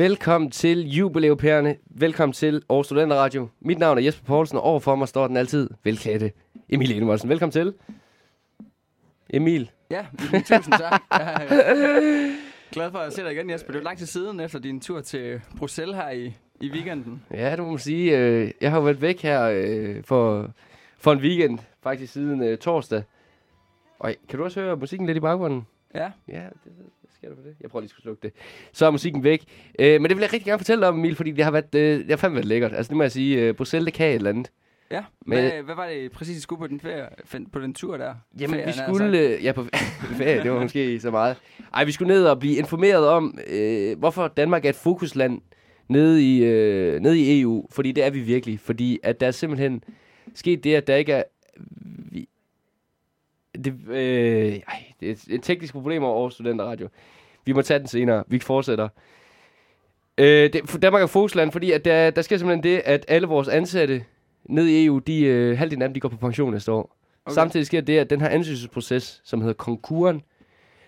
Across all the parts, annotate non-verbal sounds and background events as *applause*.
Velkommen til jubilæupærerne. Velkommen til Aarhus Studenter Radio. Mit navn er Jesper Poulsen, og overfor mig står den altid velklædte Emil Enevoldsen. Velkommen til. Emil. Ja, tusind tak. Glad for at se dig igen, Jesper. Det er lang tid siden efter din tur til Bruxelles her i, i weekenden. Ja, det må man sige. Øh, jeg har jo været væk her øh, for, for en weekend, faktisk siden øh, torsdag. Og kan du også høre musikken lidt i baggrunden? Ja. Ja, det, sker der for det? Jeg prøver lige at slukke det. Så er musikken væk. Øh, men det vil jeg rigtig gerne fortælle om, Emil, fordi det har været, øh, det har fandme været lækkert. Altså, det må jeg sige, øh, Bruxelles, det kan et eller andet. Ja, men, hvad, hvad var det præcis, I skulle på den, ferie, på den tur der? Jamen, Ferien, vi skulle... Øh, ja, *laughs* på ferie, det var måske så meget. Ej, vi skulle ned og blive informeret om, øh, hvorfor Danmark er et fokusland nede i, øh, nede i EU. Fordi det er vi virkelig. Fordi at der er simpelthen sket det, at der ikke er... Det, øh, ej, det er et, teknisk problem over Studenterradio. Vi må tage den senere. Vi fortsætter. Øh, det, Danmark er fokusland, fordi at der, der sker simpelthen det, at alle vores ansatte ned i EU, de, øh, halvdelen af dem, de går på pension næste år. Okay. Samtidig sker det, at den her ansøgelsesproces, som hedder konkuren,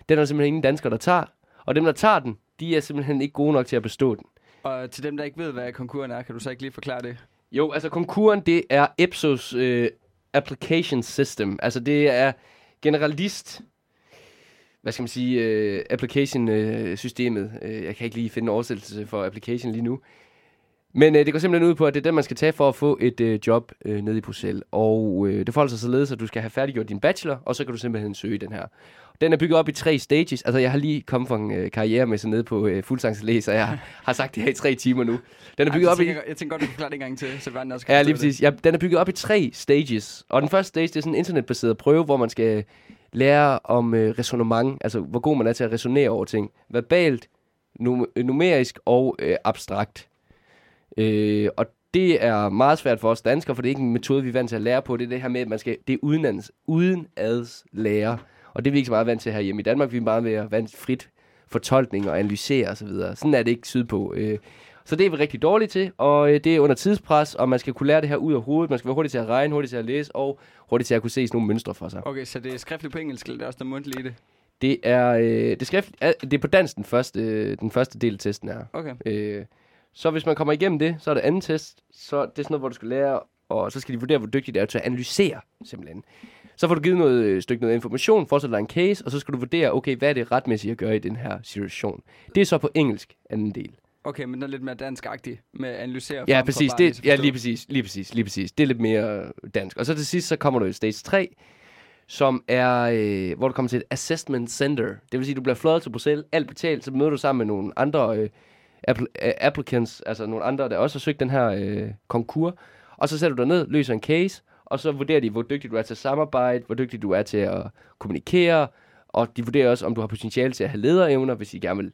den er simpelthen ingen danskere, der tager. Og dem, der tager den, de er simpelthen ikke gode nok til at bestå den. Og til dem, der ikke ved, hvad konkuren er, kan du så ikke lige forklare det? Jo, altså konkuren, det er Ipsos øh, Application System. Altså det er generalist hvad skal man sige, øh, uh, application-systemet. Øh, uh, øh, uh, jeg kan ikke lige finde en oversættelse for application lige nu. Men uh, det går simpelthen ud på, at det er det, man skal tage for at få et uh, job uh, nede i Bruxelles. Og uh, det forholder sig således, at du skal have færdiggjort din bachelor, og så kan du simpelthen søge den her. Den er bygget op i tre stages. Altså, jeg har lige kommet fra en uh, karriere med sig nede på uh, fuldsangslæs, og jeg *laughs* har sagt det her i tre timer nu. Den er bygget Ej, op i... Jeg, jeg tænker godt, du kan klare det en gang til, så verden også kan Ja, lige præcis. Ja, den er bygget op i tre stages. Og den første stage, det er sådan en internetbaseret prøve, hvor man skal lære om øh, resonemang, altså hvor god man er til at resonere over ting. Verbalt, num- numerisk og øh, abstrakt. Øh, og det er meget svært for os danskere, for det er ikke en metode, vi er vant til at lære på. Det er det her med, at man skal, det er udenlands, uden ads lære. Og det er vi ikke så meget vant til her hjemme i Danmark. Vi er meget mere vant frit fortolkning og analysere osv. Så Sådan er det ikke sydpå. Øh, så det er vi rigtig dårlige til, og øh, det er under tidspres, og man skal kunne lære det her ud af hovedet. Man skal være hurtig til at regne, hurtig til at læse, og hurtigt til at kunne se nogle mønstre for sig. Okay, så det er skriftligt på engelsk, eller det er også noget mundtligt i det? Det er, øh, det, er skrift, det er på dansk den første, øh, den første del af testen er. Okay. Øh, så hvis man kommer igennem det, så er det anden test. Så det er sådan noget, hvor du skal lære, og så skal de vurdere, hvor dygtig det er til at analysere, simpelthen. Så får du givet noget øh, stykke noget information, dig en case, og så skal du vurdere, okay, hvad er det retmæssigt at gøre i den her situation. Det er så på engelsk anden del. Okay, men den er lidt mere dansk-agtig med at analysere. Ja, præcis. Det, ja, lige præcis, lige præcis, lige præcis. Det er lidt mere dansk. Og så til sidst, så kommer du i stage 3, som er, øh, hvor du kommer til et assessment center. Det vil sige, du bliver fløjet til Bruxelles, alt betalt, så møder du sammen med nogle andre øh, Øh, applicants, altså nogle andre, der også har søgt den her øh, konkurs. Og så sætter du dig ned, løser en case, og så vurderer de, hvor dygtig du er til at samarbejde, hvor dygtig du er til at kommunikere, og de vurderer også, om du har potentiale til at have lederevner, hvis de gerne vil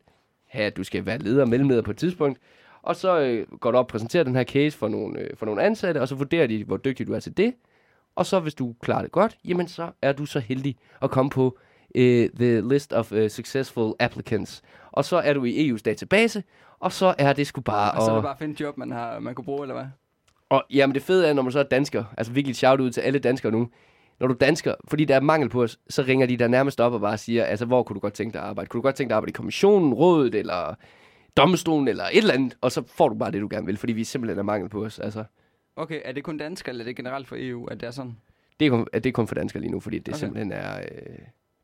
have, at du skal være leder og mellemleder på et tidspunkt. Og så øh, går du op og præsenterer den her case for nogle, øh, for nogle ansatte, og så vurderer de, hvor dygtig du er til det. Og så hvis du klarer det godt, jamen så er du så heldig at komme på øh, the list of uh, successful applicants. Og så er du i EU's database, og så er det sgu bare... Og så er det bare at finde job, man, har, man kunne bruge, eller hvad? Og jamen det fede er, når man så er dansker, altså virkelig shout ud til alle danskere nu, når du dansker, fordi der er mangel på os, så ringer de der nærmest op og bare siger, altså hvor kunne du godt tænke dig at arbejde? Kunne du godt tænke dig at arbejde i kommissionen, rådet eller domstolen eller et eller andet? Og så får du bare det, du gerne vil, fordi vi simpelthen er mangel på os. Altså. Okay, er det kun danskere, eller er det generelt for EU, at det er sådan? Det er kun, det er kun for danskere lige nu, fordi det okay. simpelthen er, øh,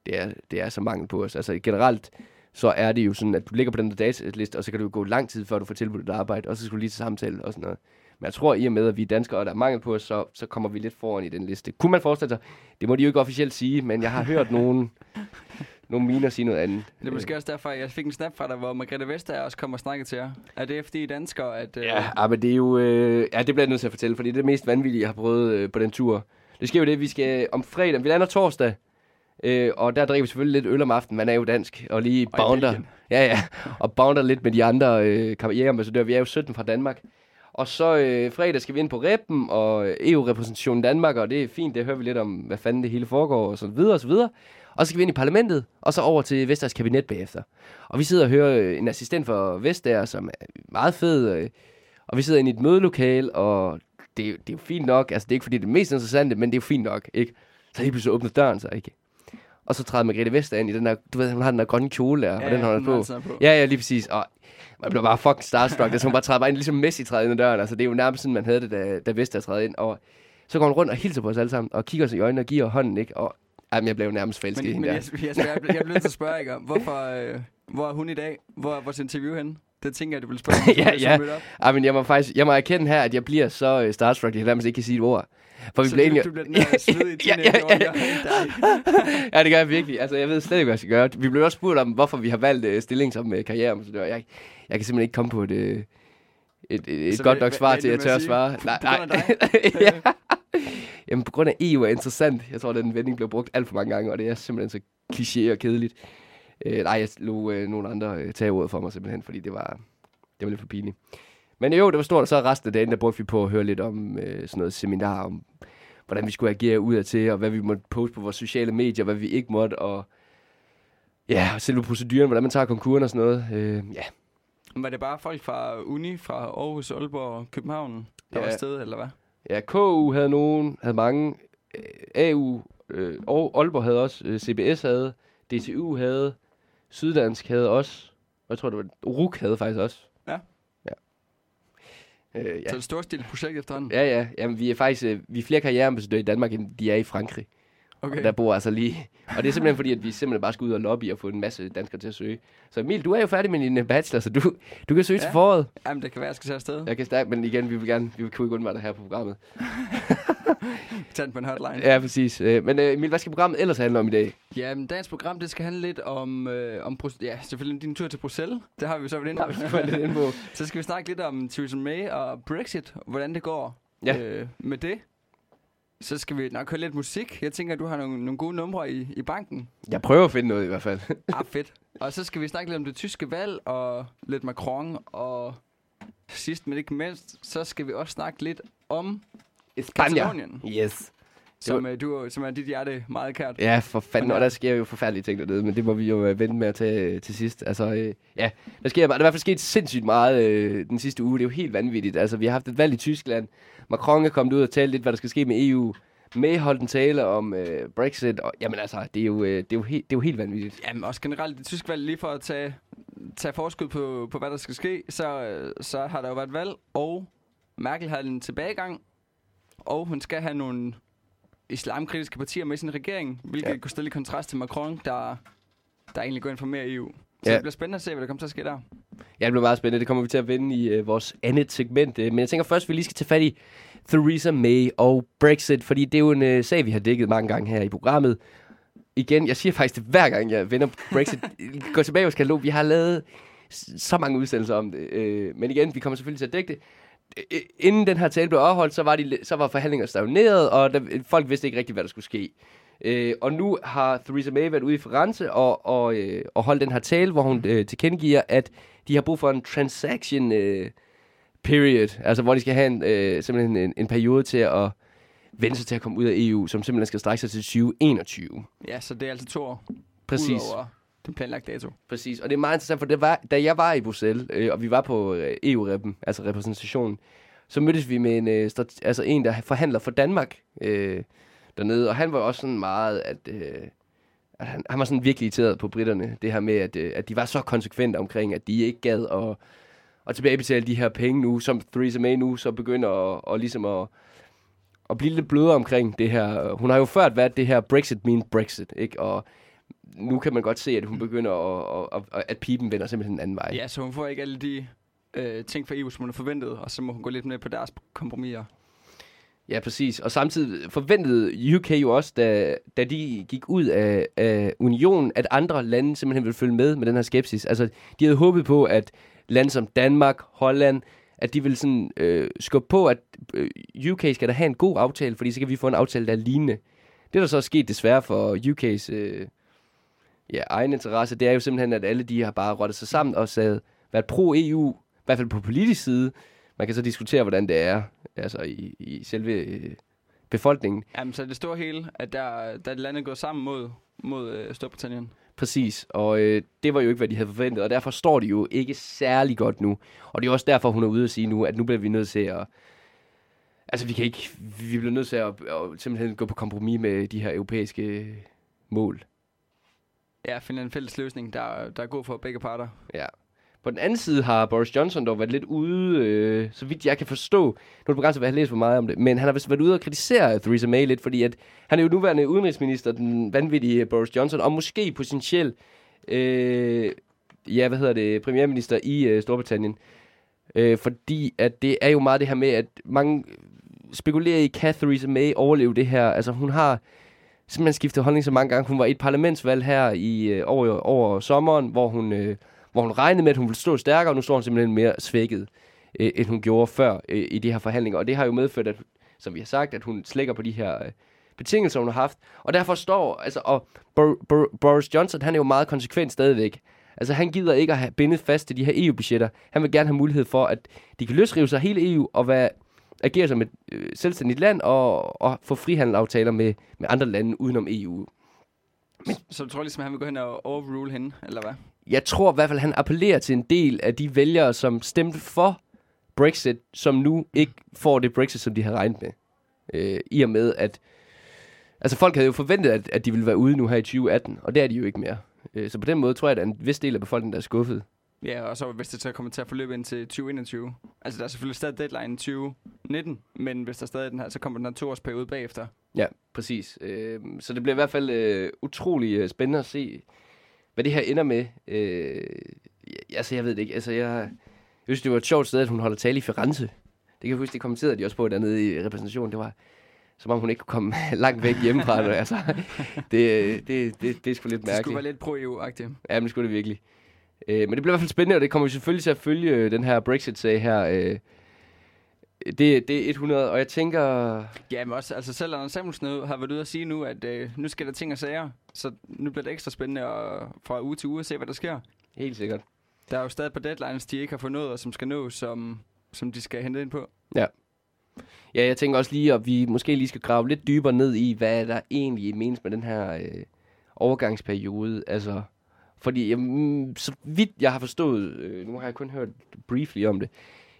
det er, det er så mangel på os. Altså generelt, så er det jo sådan, at du ligger på den der dataliste, og så kan du gå lang tid, før du får tilbudt et arbejde, og så skal du lige til samtale og sådan noget. Men jeg tror, i og med, at vi er danskere, og der er mangel på os, så, så kommer vi lidt foran i den liste. Kunne man forestille sig? Det må de jo ikke officielt sige, men jeg har hørt nogen, *laughs* nogle miner sige noget andet. Det er måske også derfor, at jeg fik en snap fra dig, hvor Margrethe Vestager også kommer og snakke til jer. Er det fordi I danskere, at... Øh... Ja, men det er jo... Øh, ja, det bliver jeg nødt til at fortælle, fordi det er det mest vanvittige, jeg har prøvet øh, på den tur. Det sker jo det, vi skal om fredag. Vi lander torsdag. Øh, og der drikker vi selvfølgelig lidt øl om aftenen. Man er jo dansk. Og lige og bounder. Ja, ja. Og bounder lidt med de andre øh, jægerambassadører. Vi er jo 17 fra Danmark. Og så øh, fredag skal vi ind på Reppen og EU-repræsentationen Danmark, og det er fint, det hører vi lidt om, hvad fanden det hele foregår, og så videre, og så videre. Og så skal vi ind i parlamentet, og så over til Vesters kabinet bagefter. Og vi sidder og hører øh, en assistent for Vestager, som er meget fed, øh, og vi sidder inde i et mødelokal, og det, det er jo fint nok, altså det er ikke fordi det er mest interessante, men det er jo fint nok, ikke? Så lige pludselig åbner døren så, ikke? Og så træder Margrethe Vestager ind i den der, du ved, hun har den der grønne kjole der, og den holder på. har altid på. Ja, ja, lige præcis. Og man blev bare fucking starstruck. Altså, hun bare træder bare ind, ligesom Messi træder ind ad døren. Altså, det er jo nærmest sådan, man havde det, da, da Vestager træder ind. Og så går hun rundt og hilser på os alle sammen, og kigger os i øjnene og giver hånden, ikke? Og jamen, jeg blev nærmest forelsket i hende men der. jeg, jeg, jeg, jeg, bliver nødt til at spørge ikke hvorfor, øh, hvor er hun i dag? Hvor er vores interview henne? Det tænker jeg, du vil spørge. *laughs* Ja, ja. Ej, men jeg må faktisk, jeg må erkende her, at jeg bliver så uh, starstruck, at jeg nærmest ikke kan sige et ord. For vi Så blev enige... du bliver den der *laughs* svedige Ja, ja, ja, ja, *laughs* ja, det gør jeg virkelig. Altså, jeg ved slet ikke, hvad jeg skal gøre. Vi blev også spurgt om, hvorfor vi har valgt uh, stilling som uh, karriere. Så jeg, jeg kan simpelthen ikke komme på et, uh, et, et, et godt nok svar til, at jeg tør at svare. grund af ja. Jamen, på grund af EU er interessant. Jeg tror, at den vending blev brugt alt for mange gange, og det er simpelthen så kliché og kedeligt. Uh, nej, jeg lå uh, nogle andre uh, tage ordet for mig simpelthen, fordi det var, det var lidt for pinligt. Men jo, det var stort, og så resten af dagen, der brugte vi på at høre lidt om øh, sådan noget seminar om, hvordan vi skulle agere udadtil, og hvad vi måtte poste på vores sociale medier, hvad vi ikke måtte, og ja, selve proceduren, hvordan man tager konkurren og sådan noget. Øh, ja, Var det bare folk fra Uni, fra Aarhus, Aalborg og København, der Ja. var afsted, eller hvad? ja, KU havde nogen, havde mange, øh, AU, øh, og Aalborg havde også, øh, CBS havde, DTU havde, Syddansk havde også, og jeg tror, det var RUK havde faktisk også. Ja. Ja. Øh, Ja. Så det er et storstilet projekt efterhånden. Ja, ja. Jamen, vi er faktisk øh, vi er flere karriereambassadører i Danmark, end de er i Frankrig. Okay. Og der bor altså lige... Og det er simpelthen fordi, at vi simpelthen bare skal ud og lobby og få en masse danskere til at søge. Så Emil, du er jo færdig med din øh, bachelor, så du, du kan søge ja. til foråret. Jamen, det kan være, jeg skal tage afsted. Jeg kan stærkt, men igen, vi vil gerne... Vi kan ikke undvære dig her på programmet. *laughs* Tag den på en hotline. Ja, præcis. Øh, Men øh, Emil, hvad skal programmet ellers handle om i dag? Ja, men dagens program, det skal handle lidt om, øh, om ja, selvfølgelig din tur til Bruxelles. Det har vi jo så været inde på. lidt ind på. Så skal vi snakke lidt om Theresa May og Brexit, og hvordan det går Ja. øh, med det. Så skal vi nok høre lidt musik. Jeg tænker, du har nogle, nogle gode numre i, i banken. Jeg prøver at finde noget i hvert fald. *laughs* Ah, fedt. Og så skal vi snakke lidt om det tyske valg, og lidt Macron, og sidst men ikke mindst, så skal vi også snakke lidt om Katalonien, Yes. som, øh, du, som er dit hjerte meget kært. Ja, for fanden. Og der sker jo forfærdelige ting dernede, men det må vi jo øh, vente med at tage øh, til sidst. Altså, øh, ja, der sker der er i hvert fald sket sindssygt meget øh, den sidste uge. Det er jo helt vanvittigt. Altså, vi har haft et valg i Tyskland. Macron er kommet ud og talt lidt, hvad der skal ske med EU. May holdt en tale om øh, Brexit. Og, jamen altså, det er jo, øh, det er jo, helt, det er jo helt vanvittigt. Jamen også generelt det tyske valg, lige for at tage, tage forskud på, på, hvad der skal ske, så, øh, så har der jo været valg, og Merkel har en tilbagegang, og hun skal have nogle islamkritiske partier med sin regering, hvilket Ja. kunne stille i kontrast til Macron, der, der egentlig går ind for mere EU. Så Ja. det bliver spændende at se, hvad der kommer til at ske der. Ja, det bliver meget spændende. Det kommer vi til at vende i øh, vores andet segment. Øh, men jeg tænker først, at vi lige skal tage fat i Theresa May og Brexit, fordi det er jo en øh, sag, vi har dækket mange gange her i programmet. Igen, jeg siger faktisk det hver gang, jeg vender Brexit. *laughs* Gå tilbage vores katalog. Vi har lavet så mange udsendelser om det. Øh, men igen, vi kommer selvfølgelig til at dække det. Inden den her tale blev afholdt, så var, de, så var forhandlinger stagneret, og der, folk vidste ikke rigtigt, hvad der skulle ske. Øh, og nu har Theresa May været ude i Firenze og, og, øh, og holdt den her tale, hvor hun øh, tilkendegiver, at de har brug for en transaction øh, period, altså hvor de skal have en, øh, simpelthen en, en periode til at vende sig til at komme ud af EU, som simpelthen skal strække sig til 2021. Ja, så det er altså to år Præcis. ud over den planlagte dato. Præcis, og det er meget interessant, for det var, da jeg var i Bruxelles, øh, og vi var på øh, EU-reppen, altså repræsentationen, så mødtes vi med en, øh, altså en, der forhandler for Danmark øh, dernede, og han var også sådan meget, at, øh, at han, han var sådan virkelig irriteret på britterne, det her med, at, øh, at de var så konsekvente omkring, at de ikke gad at, at tilbagebetale de her penge nu, som Theresa May nu så begynder at, og ligesom at, at blive lidt blødere omkring det her. Hun har jo før været det her Brexit mean Brexit, ikke? Og nu kan man godt se, at hun begynder at, at, at, at pipen vender simpelthen en anden vej. Ja, så hun får ikke alle de øh, ting fra EU, som hun har forventet, og så må hun gå lidt med på deres kompromiser. Ja, præcis. Og samtidig forventede UK jo også, da, da de gik ud af, af unionen, at andre lande simpelthen ville følge med med den her skepsis. Altså, de havde håbet på, at lande som Danmark, Holland, at de ville sådan øh, skubbe på, at øh, UK skal da have en god aftale, fordi så kan vi få en aftale, der er lignende. Det, der så er sket desværre for UK's øh, ja, egen interesse, det er jo simpelthen, at alle de har bare rottet sig sammen og sagt, været pro-EU, i hvert fald på politisk side. Man kan så diskutere, hvordan det er altså i, i selve øh, befolkningen. Jamen, så det store hele, at der, der er landet gået sammen mod, mod øh, Storbritannien. Præcis, og øh, det var jo ikke, hvad de havde forventet, og derfor står de jo ikke særlig godt nu. Og det er også derfor, hun er ude at sige nu, at nu bliver vi nødt til at... Altså, vi kan ikke... Vi bliver nødt til at, at simpelthen gå på kompromis med de her europæiske mål. Ja, finde en fælles løsning, der, der er god for begge parter. Ja. På den anden side har Boris Johnson dog været lidt ude, øh, så vidt jeg kan forstå, nu er det begrænset, hvad jeg har læst for meget om det, men han har vist været ude og kritisere Theresa May lidt, fordi at han er jo nuværende udenrigsminister, den vanvittige Boris Johnson, og måske potentielt, øh, ja, hvad hedder det, premierminister i øh, Storbritannien. Øh, fordi at det er jo meget det her med, at mange spekulerer i, kan Theresa May overleve det her? Altså hun har simpelthen skiftet holdning så mange gange. Hun var i et parlamentsvalg her i øh, over, over sommeren, hvor hun, øh, hvor hun regnede med, at hun ville stå stærkere, og nu står hun simpelthen mere svækket, øh, end hun gjorde før øh, i de her forhandlinger. Og det har jo medført, at, som vi har sagt, at hun slækker på de her øh, betingelser, hun har haft. Og derfor står, altså, og Bor- Bor- Boris Johnson, han er jo meget konsekvent stadigvæk. Altså, han gider ikke at have bindet fast til de her EU-budgetter. Han vil gerne have mulighed for, at de kan løsrive sig hele EU og være, agere som et øh, selvstændigt land og, og få frihandelsaftaler med, med andre lande udenom EU. Men, så du tror ligesom, at han vil gå hen og overrule hende, eller hvad? Jeg tror i hvert fald, at han appellerer til en del af de vælgere, som stemte for Brexit, som nu ikke får det Brexit, som de havde regnet med. Øh, I og med, at altså folk havde jo forventet, at, at de ville være ude nu her i 2018, og det er de jo ikke mere. Øh, så på den måde tror jeg, at der er en vis del af befolkningen, der er skuffet. Ja, og så hvis det så kommer til at forløbe ind til 2021. Altså, der er selvfølgelig stadig deadline 2019, men hvis der stadig er den her, så kommer den her toårsperiode bagefter. Ja, præcis. Øh, så det bliver i hvert fald øh, utrolig øh, spændende at se, hvad det her ender med. Øh, altså, jeg ved det ikke. Altså, jeg, jeg synes, det var et sjovt sted, at hun holder tale i Firenze. Det kan jeg huske, det kommenterede de også på dernede i repræsentationen. Det var, som om hun ikke kunne komme *laughs* langt væk hjemmefra. *laughs* altså, det, det, det, det er sgu lidt Det mærkeligt. skulle være lidt pro-EU-agtigt. Ja, men det skulle det virkelig. Øh, men det bliver i hvert fald spændende, og det kommer vi selvfølgelig til at følge øh, den her Brexit-sag her. Øh, det, det er 100, og jeg tænker... Ja, men også, altså selv Anders Samuelsen har været ude at sige nu, at øh, nu skal der ting og sager, så nu bliver det ekstra spændende at, fra uge til uge at se, hvad der sker. Helt sikkert. Der er jo stadig på deadlines, de ikke har fundet, og som skal nås, som, som de skal hente ind på. Ja, jeg tænker også lige, at vi måske lige skal grave lidt dybere ned i, hvad der egentlig menes med den her øh, overgangsperiode. Altså, fordi jamen, så vidt jeg har forstået, øh, nu har jeg kun hørt briefly om det,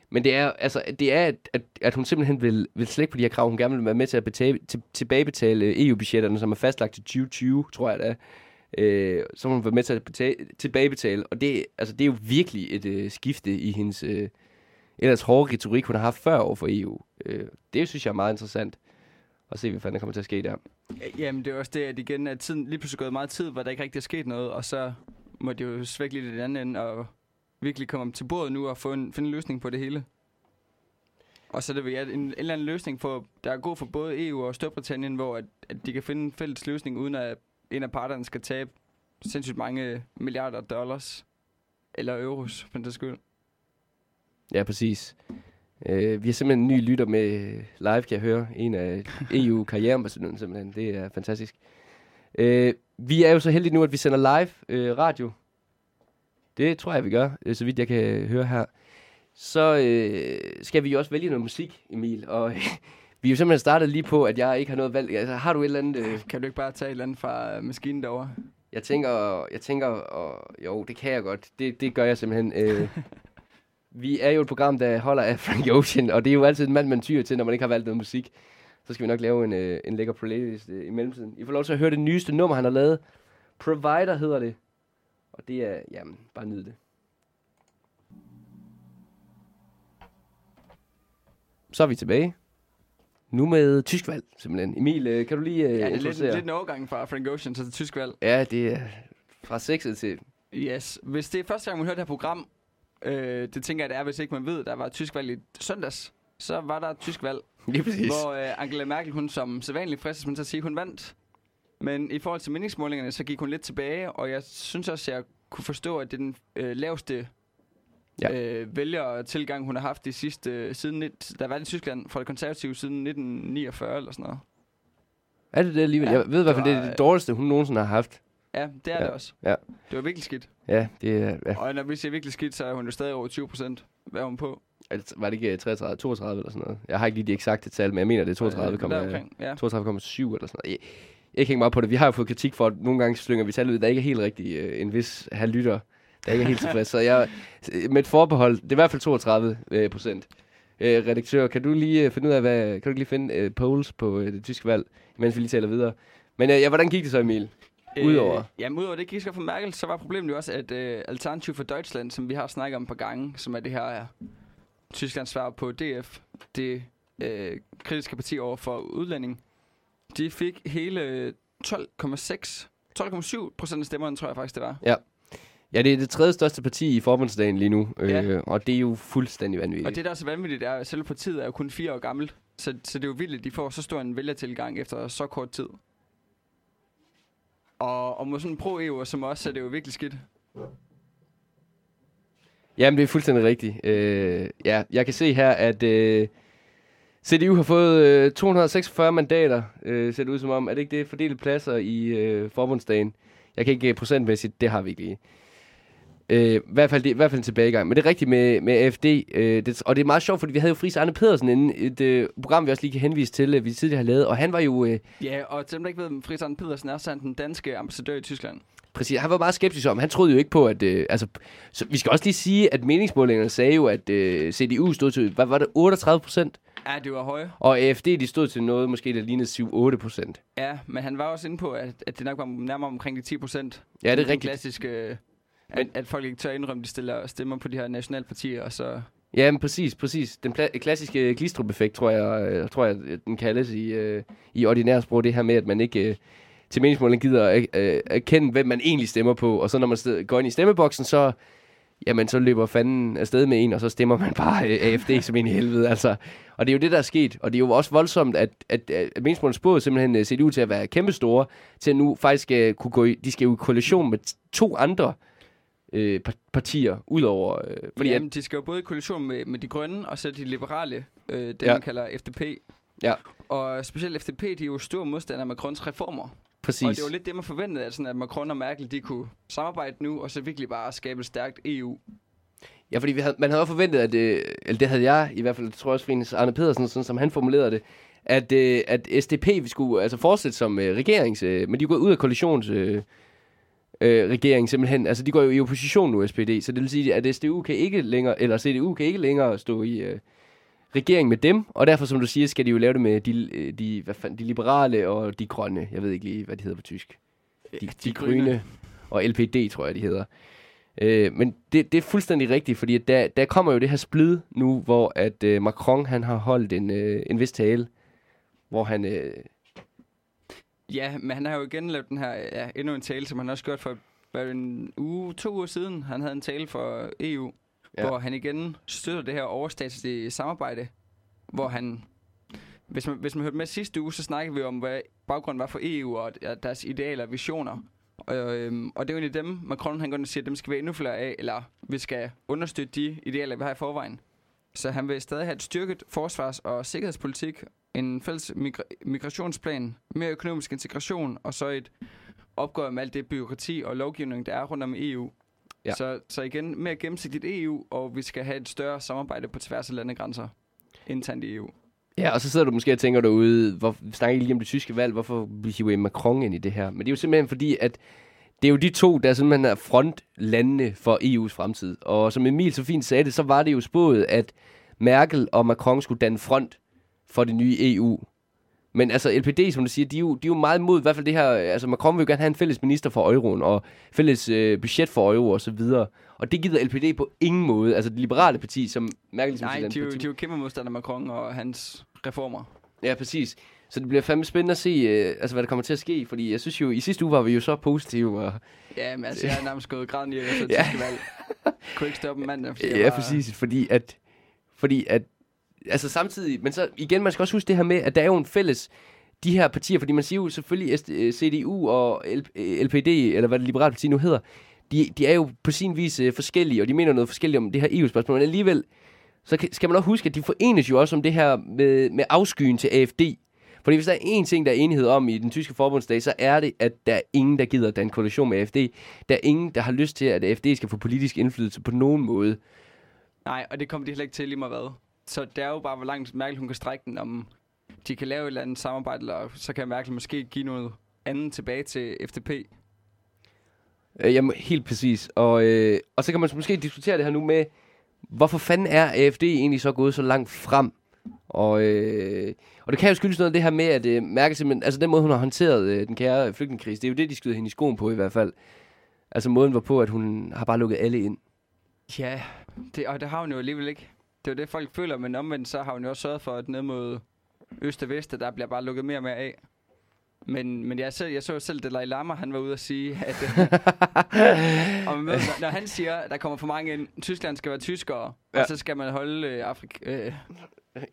men det er, altså, det er at, at, at hun simpelthen vil, vil slække på de her krav. Hun gerne vil være med til at betale, til, tilbagebetale EU-budgetterne, som er fastlagt til 2020, tror jeg det er. Øh, så må hun være med til at betale, tilbagebetale. Og det, altså, det er jo virkelig et øh, skifte i hendes øh, ellers hårde retorik, hun har haft før over for EU. Øh, det synes jeg er meget interessant at se, hvad fanden der kommer til at ske der. Jamen, det er også det, at igen er tiden lige pludselig gået meget tid, hvor der ikke rigtig er sket noget, og så må det jo svække lidt i den anden ende, og virkelig komme til bordet nu og få en, finde en løsning på det hele. Og så er det ja, en, en eller anden løsning, for, der er god for både EU og Storbritannien, hvor at, at de kan finde en fælles løsning, uden at en af parterne skal tabe sindssygt mange milliarder dollars, eller euros, for den skyld. Ja, præcis. Øh, vi har simpelthen en ny lytter med live, kan jeg høre. En af EU-karriereambassadøren simpelthen. Det er fantastisk. Øh, vi er jo så heldige nu, at vi sender live øh, radio. Det tror jeg, vi gør, øh, så vidt jeg kan høre her. Så øh, skal vi jo også vælge noget musik, Emil. Og øh, *laughs* vi er jo simpelthen startet lige på, at jeg ikke har noget valg. Altså, har du et eller andet... Øh, Kan du ikke bare tage et eller andet fra øh, maskinen derovre? jeg tænker, jeg tænker, og, jo, det kan jeg godt. Det, det gør jeg simpelthen. Øh, *laughs* vi er jo et program, der holder af *laughs* Frank Ocean, og det er jo altid en mand, man tyrer til, når man ikke har valgt noget musik. Så skal vi nok lave en, øh, en lækker playlist øh, i mellemtiden. I får lov til at høre det nyeste nummer, han har lavet. Provider hedder det. Og det er, jamen, bare nyd det. Så er vi tilbage. Nu med tysk valg, simpelthen. Emil, øh, kan du lige øh, Ja, det er lidt, lidt en overgang fra Frank Ocean til tysk valg. Ja, det er fra sexet til... Yes. Hvis det er første gang, man hører det her program, øh, det tænker jeg, det er, hvis ikke man ved, der var tysk valg i søndags, så var der tysk valg, Lige præcis. hvor øh, Angela Merkel, hun som sædvanligt fristes man at sige, hun vandt. Men i forhold til meningsmålingerne, så gik hun lidt tilbage, og jeg synes også, jeg kunne forstå, at det er den øh, laveste Ja. øh, vælgertilgang, hun har haft de sidste, øh, siden, der været i Tyskland for det konservative siden 1949 eller sådan noget. Er det det alligevel? Ja, jeg ved i hvert fald, det er var, det dårligste, hun nogensinde har haft. Ja, det er Ja. det også. Ja. Det var virkelig skidt. Ja, det er... Ja. Og når vi siger virkelig skidt, så er hun jo stadig over 20 procent. Hvad er hun på? Altså, var det ikke 33, 32 eller sådan noget? Jeg har ikke lige de eksakte tal, men jeg mener, det er 32, Øh, deromkring, ja. 32,7 eller sådan noget. Jeg, ikke hænge meget på det. Vi har jo fået kritik for, at nogle gange slynger vi tal ud, der ikke er helt rigtigt øh, en vis halv lytter, der ikke er helt tilfreds. Så jeg, med et forbehold, det er i hvert fald 32 øh, procent. Øh, redaktør, kan du lige øh, finde ud af, hvad, kan du lige finde øh, polls på øh, det tyske valg, mens vi lige taler videre? Men øh, ja, hvordan gik det så, Emil? Udover? Jamen, udover det gik for Merkel, så var problemet jo også, at øh, Alternativ for Deutschland, som vi har snakket om et par gange, som er det her ja, Tysklands svar på DF, det øh, kritiske parti over for udlænding, de fik hele 12,6 12,7 procent af stemmerne, tror jeg faktisk, det var. Ja. Ja, det er det tredje største parti i forbundsdagen lige nu, Ja. øh, og det er jo fuldstændig vanvittigt. Og det, der er så vanvittigt, er, at selve partiet er jo kun fire år gammelt. Så, så det er jo vildt, at de får så stor en vælgertilgang efter så kort tid. Og, og med sådan en pro-EU'er som os, så er det jo virkelig skidt. Jamen, det er fuldstændig rigtigt. Øh, ja, jeg kan se her, at øh, CDU har fået øh, 246 mandater, øh, ser det ud som om. Er det ikke det fordelt pladser i øh, forbundsdagen? Jeg kan ikke procentmæssigt, det har vi ikke lige. Øh, i, hvert fald, det, I hvert fald en tilbagegang. Men det er rigtigt med, med AFD. Øh, det, og det er meget sjovt, fordi vi havde jo Friis Arne Pedersen inden. Et øh, program, vi også lige kan henvise til, øh, vi tidligere har lavet. Og han var jo... Øh, Ja, og til dem, der ikke ved, Fritz Arne Pedersen er, han den danske ambassadør i Tyskland. Præcis, han var meget skeptisk om. Han troede jo ikke på, at... Øh, altså, så vi skal også lige sige, at meningsmålingerne sagde jo, at øh, CDU stod til... Hvad var det? 38 procent? Ja, det var høje. Og AFD, de stod til noget, måske der lignede 7-8 procent. Ja, men han var også inde på, at, at det nok var nærmere omkring de 10 procent. Ja, det er Den rigtigt. klassiske, øh, at, at folk ikke tør indrømme, de stiller stemmer på de her nationalpartier, og så... Ja, men præcis, præcis. Den klassiske Glistrup-effekt, tror jeg, øh, tror jeg, den kaldes i, øh, i ordinær sprog, det her med, at man ikke øh, til meningsmåling gider at øh, erkende, hvem man egentlig stemmer på. Og så når man sted, går ind i stemmeboksen, så, jamen, så løber fanden afsted med en, og så stemmer man bare øh, AFD som en i helvede. Altså. Og det er jo det, der er sket. Og det er jo også voldsomt, at, at, at meningsmålingen spået simpelthen øh, set ud til at være kæmpestore, til at nu faktisk øh, kunne gå i, de skal jo i koalition med to andre øh, par- partier, udover... Øh, fordi Fordi at, Jamen, de skal jo både i koalition med, med de grønne, og så de liberale, øh, det Ja. man kalder FDP. Ja. Og specielt FDP, de er jo store modstandere af Macrons reformer. præcis. Og det var lidt det, man forventede, at, sådan, at Macron og Merkel, de kunne samarbejde nu, og så virkelig bare skabe et stærkt EU. Ja, fordi vi havde, man havde også forventet, at, øh, eller det havde jeg i hvert fald, tror jeg også, Frines Arne Pedersen, sådan, som han formulerede det, at, øh, at SDP vi skulle altså fortsætte som øh, regerings, øh, men de går ud af koalitions øh, øh, regering simpelthen. Altså de går jo i opposition nu, SPD, så det vil sige, at SDU kan ikke længere, eller CDU kan ikke længere stå i øh, regering med dem, og derfor, som du siger, skal de jo lave det med de, øh, de, hvad fanden, de liberale og de grønne. Jeg ved ikke lige, hvad de hedder på tysk. De, de, de grønne og LPD, tror jeg, de hedder. Øh, men det, det er fuldstændig rigtigt, fordi der, der kommer jo det her splid nu, hvor at øh, Macron han har holdt en, øh, en vis tale, hvor han... Øh, Ja, men han har jo igen lavet den her, ja, endnu en tale, som han også gjort for en uge, to uger siden. Han havde en tale for EU, Ja. hvor han igen støtter det her overstatslige samarbejde, hvor han... Hvis man, hvis man hørte med sidste uge, så snakkede vi om, hvad baggrunden var for EU og deres idealer og visioner. Og, øhm, og det er jo egentlig dem, Macron han går og siger, at dem skal vi endnu flere af, eller vi skal understøtte de idealer, vi har i forvejen. Så han vil stadig have et styrket forsvars- og sikkerhedspolitik, en fælles migra- migrationsplan, mere økonomisk integration, og så et opgør med alt det byråkrati og lovgivning, der er rundt om i EU. Ja. Så, så igen, mere gennemsigtigt EU, og vi skal have et større samarbejde på tværs af landegrænser internt i EU. ja, og så sidder du måske og tænker derude, hvor, vi snakker ikke lige om det tyske valg, hvorfor hiver Macron ind i det her? Men det er jo simpelthen fordi, at det er jo de to, der simpelthen er frontlandene for EU's fremtid. Og som Emil så fint sagde det, så var det jo spået, at Merkel og Macron skulle danne front for det nye EU. Men altså LPD, som du siger, de er jo, de er jo meget imod, i hvert fald det her, altså Macron vil jo gerne have en fælles minister for euroen, og fælles øh, budget for euro og så videre. Og det gider LPD på ingen måde. Altså det liberale parti, som Merkel ligesom Nej, de, er jo- de er jo kæmpe modstandere af Macron og hans reformer. Ja, præcis. Så det bliver fandme spændende at se, øh, altså, hvad der kommer til at ske. Fordi jeg synes jo, i sidste uge var vi jo så positive. Og, Ja, men altså, jeg er nærmest gået græden i efter det Ja. valg. Kunne ikke stoppe mandag, fordi ja, var- præcis. Fordi at, fordi at, altså samtidig, men så igen, man skal også huske det her med, at der er jo en fælles, de her partier, fordi man siger jo selvfølgelig øh, CDU og LPD, øh, eller hvad det liberale parti nu hedder, de, de er jo på sin vis øh, forskellige, og de mener noget forskelligt om det her EU-spørgsmål, men alligevel, så skal man også huske, at de forenes jo også om det her med, med afskyen til AFD. Fordi hvis der er én ting, der er enighed om i den tyske forbundsdag, så er det, at der er ingen, der gider den koalition med AFD. Der er ingen, der har lyst til, at AFD skal få politisk indflydelse på nogen måde. Nej, og det kommer de heller ikke til lige meget hvad. Så det er jo bare, hvor langt Merkel hun kan strække den, om de kan lave et eller andet samarbejde, eller så kan Merkel måske give noget andet tilbage til FDP. Øh, Jamen, helt præcis. Og, øh, og så kan man måske diskutere det her nu med, hvorfor fanden er AFD egentlig så gået så langt frem Og, øh, og det kan jo skyldes noget af det her med, at øh, Merkel simpelthen, altså den måde, hun har håndteret øh, den kære flygtningekrise, det er jo det, de skyder hende i skoen på i hvert fald. Altså måden var på, at hun har bare lukket alle ind. Ja, det, og det har hun jo alligevel ikke. Det er jo det, folk føler, men omvendt så har hun jo også sørget for, at ned mod øst og vest, der bliver bare lukket mere og mere af. Men, men jeg, selv, jeg så selv, Dalai Lama, han var ude at sige, at øh, *laughs* og med, når, når han siger, at der kommer for mange ind, Tyskland skal være tyskere, ja. Og så skal man holde øh, Afrik, øh,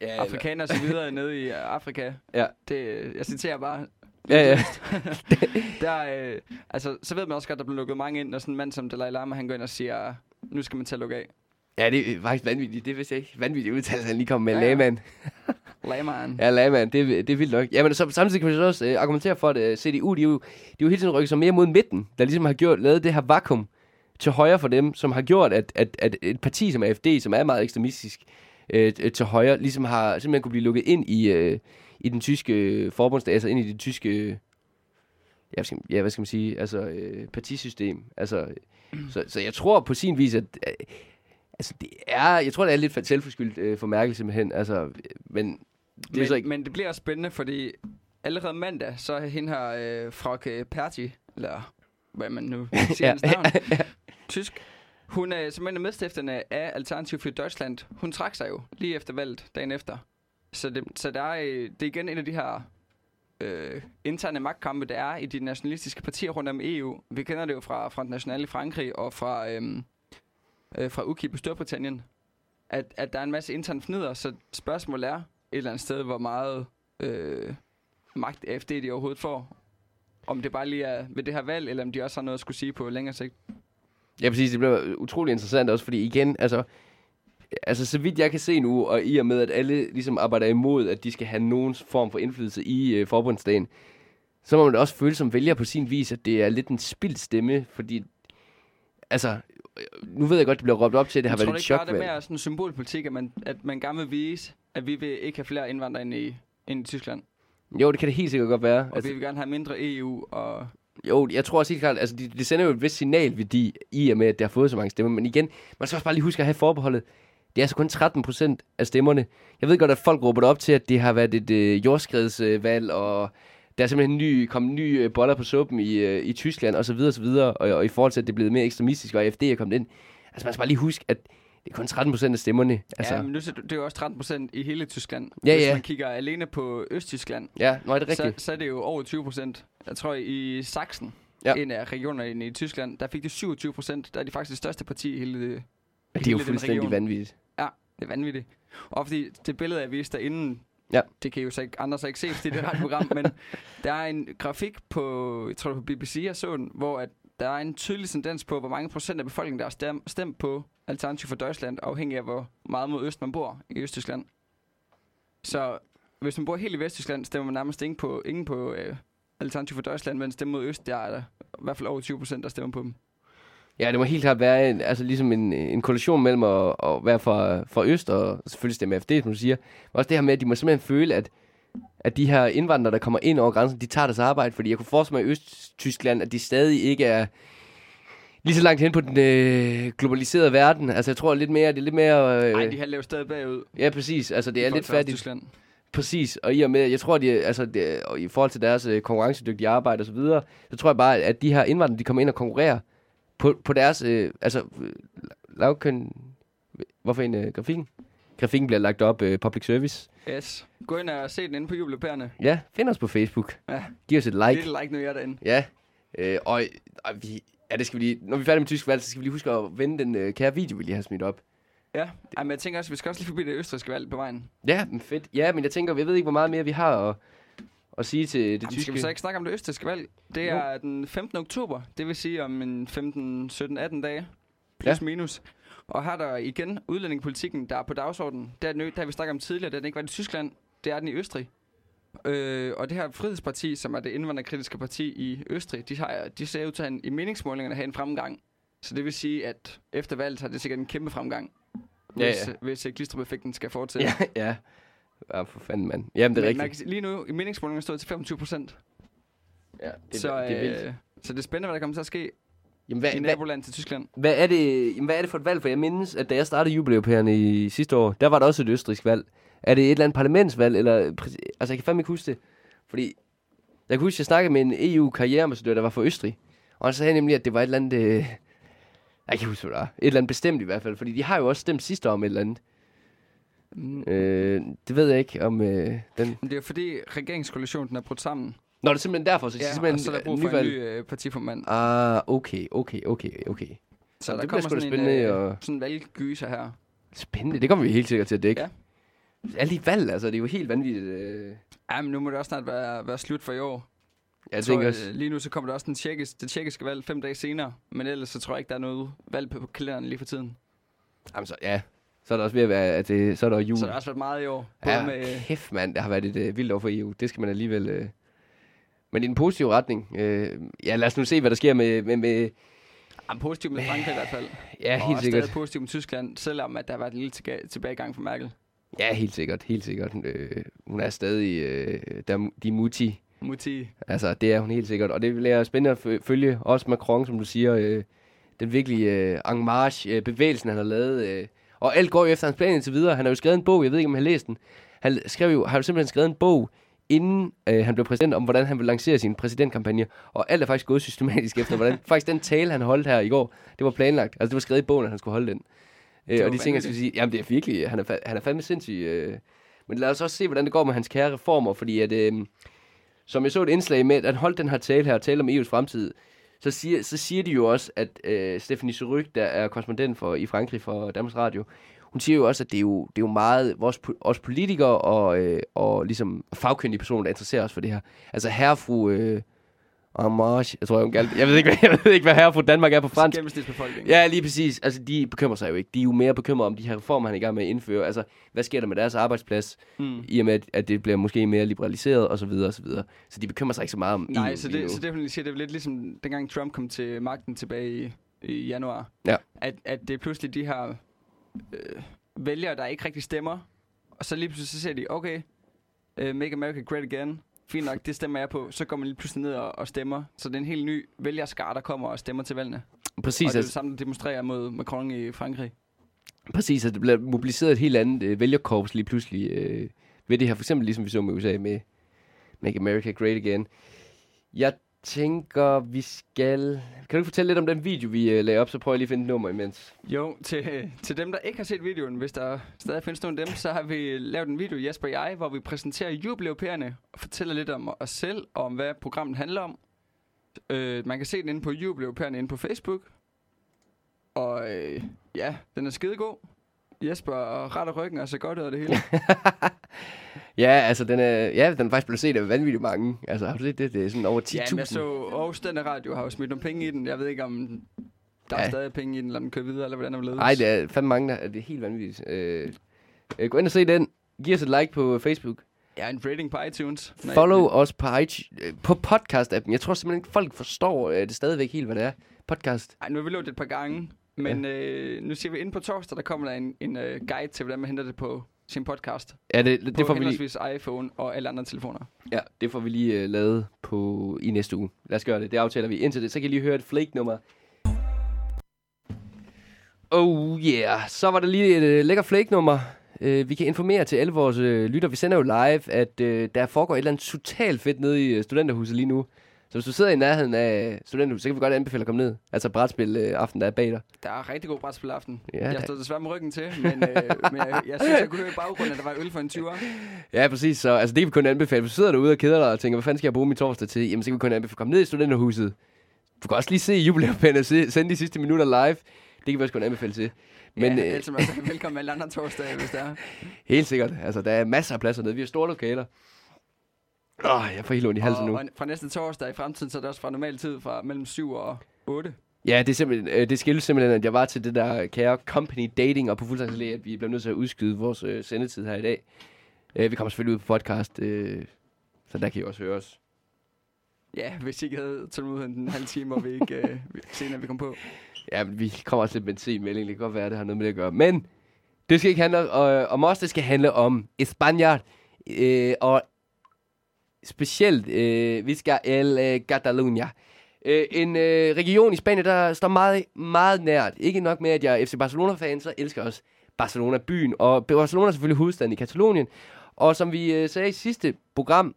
Ja, afrikanere så videre nede i Afrika. Ja. Det, jeg citerer bare. ja, ja. *laughs* Der, øh, altså, så ved man også godt, at der bliver lukket mange ind, når sådan en mand som Dalai Lama, han går ind og siger, nu skal man til at lukke af. Ja, det er faktisk vanvittigt. Det vidste jeg ikke. Vanvittigt udtalelse, han lige kom med. Ja, Ja, ja. Lagmand. Ja, Lagmand. Det, det er vildt nok. Ja, men så, samtidig kan man så også øh, argumentere for, at øh, CDU, de er, jo, de er jo hele tiden rykket sig mere mod midten, der ligesom har gjort, lavet det her vakuum til højre for dem, som har gjort, at, at, at et parti som AFD, som er meget ekstremistisk øh, til højre, ligesom har simpelthen kunne blive lukket ind i, øh, i den tyske øh, forbundsdag, altså ind i det tyske, øh, ja, hvad skal, ja, hvad skal man sige, altså øh, partisystem. Altså, så, så jeg tror på sin vis, at øh, altså, det er, jeg tror, det er lidt selvforskyldt øh, for Merkel simpelthen, altså, men det er men, så ikke... men det bliver også spændende, fordi allerede mandag, så er hende her øh, Frauke Perti, eller hvad man nu *laughs* siger Ja. hendes navn, tysk. Hun er simpelthen medstifterne af Alternativ for Deutschland. Hun trak sig jo lige efter valget, dagen efter. Så det, så der er, øh, det er igen en af de her øh, interne magtkampe, der er i de nationalistiske partier rundt om EU. Vi kender det jo fra Front National i Frankrig og fra, øhm, øh, fra UKIP i Storbritannien. At, at der er en masse intern fnider, så spørgsmålet er et eller andet sted, hvor meget øh, magt AFD de overhovedet får. Om det bare lige er ved det her valg, eller om de også har noget at skulle sige på længere sigt. Ja, præcis. Det bliver utrolig interessant også, fordi igen, altså, altså så vidt jeg kan se nu, og i og med, at alle ligesom arbejder imod, at de skal have nogen form for indflydelse i øh, forbundsdagen, så må man også føle som vælger på sin vis, at det er lidt en spildt stemme, fordi, altså, nu ved jeg godt, det bliver råbt op til, at det har Jeg været tror et ikke bare, det er mere sådan symbolpolitik, at man, at man gerne vil vise, at vi vil ikke have flere indvandrere ind i, ind i Tyskland. Jo, det kan det helt sikkert godt være. Og altså, vi vil gerne have mindre EU, og Jo, jeg tror også helt klart, altså det, det sender jo et vist signalværdi i og med, at det har fået så mange stemmer. Men igen, man skal også bare lige huske at have forbeholdet. Det er altså kun 13 procent af stemmerne. Jeg ved godt, at folk råber det op til, at det har været et øh, jordskredsvalg, øh, og der er simpelthen ny, kommet nye øh, boller på suppen i, øh, i Tyskland, og så videre, og så videre. Og, i forhold til, at det er blevet mere ekstremistisk, og AFD er kommet ind. Altså man skal bare lige huske, at det er kun 13 procent af stemmerne. Altså, ja, ja, men nu, det er jo også 13 procent i hele Tyskland. Ja, Hvis ja. man kigger alene på Østtyskland, ja nå, er det så, rigtigt? så er det jo over 20 procent. Jeg tror, i Sachsen, Ja. ja. en af regionerne i Tyskland, der fik de 27 procent. Der er de faktisk det største parti i hele, det er jo hele fuldstændig region. vanvittigt. Det er vanvittigt. Og fordi det billede, jeg viste derinde, Ja. det kan jo så ikke, andre så ikke se, fordi det er et program, men *laughs* der er en grafik på, jeg tror det på BBC, jeg så den, hvor at der er en tydelig tendens på, hvor mange procent af befolkningen, der har stem, stemt på Alternativ for Deutschland, afhængig af, hvor meget mod øst man bor i Østtyskland. Så hvis man bor helt i Vesttyskland, stemmer man nærmest ingen på, ingen på øh, Alternativ for Deutschland, men stemmer mod øst, der er der i hvert fald over 20 procent, der stemmer på dem. Ja, det må helt klart være en, altså ligesom en, en koalition mellem at, at være fra, fra Øst og selvfølgelig stemme AFD, som du siger. Men også det her med, at de må simpelthen føle, at, at de her indvandrere, der kommer ind over grænsen, de tager deres arbejde. Fordi jeg kunne forestille mig i Østtyskland, at de stadig ikke er lige så langt hen på den øh, globaliserede verden. Altså jeg tror lidt mere, det er lidt mere... Øh, Nej, de halver jo stadig bagud. Ja, præcis. Altså det er lidt fattigt. Tyskland. Præcis, og i og med, jeg tror, de, altså, det, og i forhold til deres øh, konkurrencedygtige arbejde og så videre, så tror jeg bare, at de her indvandrere, de kommer ind og konkurrerer på, på deres, øh, altså, øh, lavkøn, hvorfor en øh, grafikken? Grafikken bliver lagt op, øh, public service. Yes. Gå ind og se den inde på jubelopærerne. Ja, find os på Facebook. Ja. Giv os et Like. like. Lille like, nu er jeg derinde. Ja, øh, og, og vi, ja, det skal vi lige, når vi er færdige med tysk valg, så skal vi lige huske at vende den øh, kære video, vi lige har smidt op. Ja, Ej, men jeg tænker også, vi skal også lige forbi det østrigske valg på vejen. Ja, men fedt. Ja, men jeg tænker, jeg ved ikke, hvor meget mere vi har at, at sige til det Jamen, tyske. skal vi så ikke snakke om det østrigske valg? Det Jo. er den 15. oktober, det vil sige om en 15, 17, 18 dage. Plus ja. minus. Og her er der igen udlændingepolitikken, der er på dagsordenen. Er ø- der har vi snakket om tidligere, det har den ikke været i Tyskland. Det er den i Østrig. Øh, og det her Frihedsparti, som er det indvandrerkritiske parti i Østrig, de, har, de ser ud til at have en, i meningsmålingerne have en fremgang. Så det vil sige, at efter valget har det sikkert en kæmpe fremgang. Ja, hvis, ja. hvis uh, Glistrup-effekten skal fortsætte. Ja, ja. Ja, for fanden, mand. Jamen, det er Men rigtigt. kan, lige nu i meningsmålingerne står det til 25 procent. Ja, det, Så, det er vildt. øh, så det er spændende, hvad der kommer til at ske Jamen, hvad, i nabolandet til Tyskland. hvad, er det, jamen, hvad er det for et valg? For jeg mindes, at da jeg startede jubilæupærerne i sidste år, der var der også et østrisk valg. Er det et eller andet parlamentsvalg? Eller, altså, jeg kan fandme ikke huske det. Fordi, jeg kan huske, at jeg snakkede med en EU-karriereambassadør, der var fra Østrig. Og han sagde nemlig, at det var et eller andet... Øh, jeg kan huske, hvad det var. Et eller andet bestemt i hvert fald. Fordi de har jo også stemt sidste år om et eller andet. Mm. Øh, det ved jeg ikke, om øh, den... Men det er fordi, regeringskoalitionen den er brudt sammen. Nå, det er simpelthen derfor, så Ja, simpelthen og så er der brug for en ny øh, partiformand. Ah, okay, okay, okay, okay. Så Jamen, der det kommer sådan spændende, en, øh, og- sådan en valggyser her. Spændende, det kommer vi helt sikkert til at dække. Ja. Alle de valg, altså, det er jo helt vanvittigt. Øh. Ja, men nu må det også snart være, være slut for i år. Jeg Jeg tænker tror, også, øh, lige nu så kommer der også den tjekkiske, det tjekkiske valg fem dage senere. Men ellers så tror jeg ikke, der er noget valg på, på kalenderen lige for tiden. jamen, så, ja, så er der også ved at være, at det, så er der jul. Så der har også været meget i år. Ja, med, øh, kæft mand, det har været et øh, vildt år for EU. Det skal man alligevel... Øh. Men i den positive retning. Øh, ja, lad os nu se, hvad der sker med... med, med ja, positivt med Frankrig i hvert fald. ja, og helt også sikkert. stadig positivt med Tyskland, selvom at der har været en lille tilbagegang for Merkel. Ja, helt sikkert, helt sikkert. Øh, hun er stadig øh, der, de muti. Muti. Altså, det er hun helt sikkert. Og det bliver spændende at fø- følge. Også Macron, som du siger. Øh, den virkelige øh, en marche, øh, bevægelsen, han har lavet. Øh, og alt går jo efter hans plan indtil videre. Han har jo skrevet en bog, jeg ved ikke, om han har læst den. Han skrev jo, har jo simpelthen skrevet en bog, inden øh, han blev præsident, om hvordan han vil lancere sin præsidentkampagne. Og alt er faktisk gået systematisk *laughs* efter, hvordan faktisk den tale, han holdt her i går, det var planlagt. Altså, det var skrevet i bogen, at han skulle holde den. Øh, og de ting, jeg skal sige, jamen det er virkelig, han er, fa- han er fandme sindssyg. Øh. Men lad os også se, hvordan det går med hans kære reformer, fordi at, øh, som jeg så et indslag med, at han holdt den her tale her, og tale om EU's fremtid, så siger, så siger de jo også, at øh, Stephanie Suryk, der er korrespondent for, i Frankrig for Danmarks Radio, hun siger jo også, at det er jo, det er jo meget vores, vores os politikere og, øh, og ligesom fagkyndige personer, der interesserer os for det her. Altså herre fru øh, Amage, jeg tror, jeg, galt. jeg ved ikke, hvad, *laughs* jeg ved ikke, hvad herre fru Danmark er på fransk. Ja, lige præcis. Altså, de bekymrer sig jo ikke. De er jo mere bekymrede om de her reformer, han er i gang med at indføre. Altså, hvad sker der med deres arbejdsplads, Mm. i og med, at, det bliver måske mere liberaliseret, og så videre, og så videre. Så de bekymrer sig ikke så meget om Nej, EU så det, så det, vil jeg sige, det er lidt ligesom dengang Trump kom til magten tilbage i, i januar. Ja. At, at det er pludselig de her øh, vælgere, der ikke rigtig stemmer. Og så lige pludselig så siger de, okay, uh, make America great again. Fint nok, det stemmer jeg på. Så går man lige pludselig ned og, og stemmer. Så det er en helt ny vælgerskar, der kommer og stemmer til valgene. Præcis, og det er det altså, samme, der demonstrerer mod Macron i Frankrig. præcis, at det bliver mobiliseret et helt andet øh, vælgerkorps lige pludselig øh, ved det her. For eksempel ligesom vi så med USA med Make America Great Again. Jeg tænker, vi skal... Kan du ikke fortælle lidt om den video, vi øh, lagde op? Så prøver jeg lige at finde et nummer imens. Jo, til, øh, til dem, der ikke har set videoen, hvis der stadig findes nogen af dem, så har vi øh, lavet en video, Jesper og jeg, hvor vi præsenterer jubeleuropæerne og fortæller lidt om os selv og om, hvad programmet handler om. Øh, man kan se den inde på jubeleuropæerne inde på Facebook. Og øh, ja, den er skidegod. Jesper og ret og ryggen og så godt ud af det hele. *laughs* Ja, altså, den er, ja, den er faktisk blevet set af vanvittigt mange. Altså, har du set det? Det er sådan over 10.000. ja, men jeg så Aarhus Stænde Radio har jo smidt nogle penge i den. Jeg ved ikke, om der Ja. er stadig penge i den, eller den kører videre, eller hvordan det vil Nej, det er fandme mange, der det er helt vanvittigt. Øh, øh, gå ind og se den. Giv os et like på Facebook. Ja, en rating på iTunes. Nej, Follow os på, iTunes, øh, på podcast-appen. Jeg tror simpelthen ikke, folk forstår øh, det stadigvæk helt, hvad det er. Podcast. Ej, nu har vi lovet det et par gange, men ja. øh, nu siger vi, inden på torsdag, der kommer der en, en øh, guide til, hvordan man henter det på sin podcast. Ja, det, det, På får vi lige, iPhone og alle andre telefoner. ja, det får vi lige øh, lavet på, i næste uge. Lad os gøre det. Det aftaler vi. Indtil det, så kan I lige høre et flake-nummer. Oh yeah. Så var der lige et øh, lækker flake-nummer. Øh, vi kan informere til alle vores øh, lytter. Vi sender jo live, at øh, der foregår et eller andet totalt fedt nede i øh, studenterhuset lige nu. Så hvis du sidder i nærheden af studenterhuset, så kan vi godt anbefale at komme ned. Altså brætspil øh, aften, der er bag dig. Der er rigtig god brætspil aften. Ja, jeg der- stod desværre med ryggen til, men, øh, men jeg, jeg synes, jeg kunne høre i baggrunden, at der var øl for en 20'er. *laughs* Ja, præcis. Så altså, det kan vi kun anbefale. Hvis du sidder derude og keder dig og tænker, hvad fanden skal jeg bruge min torsdag til? Jamen, så kan vi kun anbefale at komme ned i studenterhuset. Du kan også lige se jubilæumpænden og se, sende de sidste minutter live. Det kan vi også kun anbefale til. Men ja, øh, ellers er *laughs* velkommen alle andre torsdage, hvis det er. helt sikkert. Altså, der er masser af pladser nede. Vi har store lokaler. Åh, jeg får helt ondt i halsen Og, nu. og fra næste torsdag i fremtiden, så er det også fra normal tid fra mellem 7 og 8. Ja, det, er simpelthen, øh, det skyldes simpelthen, at jeg var til det der kære company dating, og på fuldstændig at vi bliver nødt til at udskyde vores øh, sendetid her i dag. Øh, vi kommer selvfølgelig ud på podcast, øh, så der kan I også høre os. Ja, hvis I ikke havde tålmodighed en halv time, og vi ikke øh, senere vi kom på. Ja, men vi kommer også lidt med en sen melding. Det kan godt være, at det har noget med det at gøre. Men det skal ikke handle øh, om os, det skal handle om España. Øh, og specielt, øh, vi skal el øh, Catalunya. Øh, en øh, region i Spanien, der står meget, meget nært. Ikke nok med, at jeg er FC Barcelona-fan, så elsker jeg også Barcelona byen, og Barcelona er selvfølgelig hovedstaden i Katalonien. Og som vi øh, sagde i sidste program,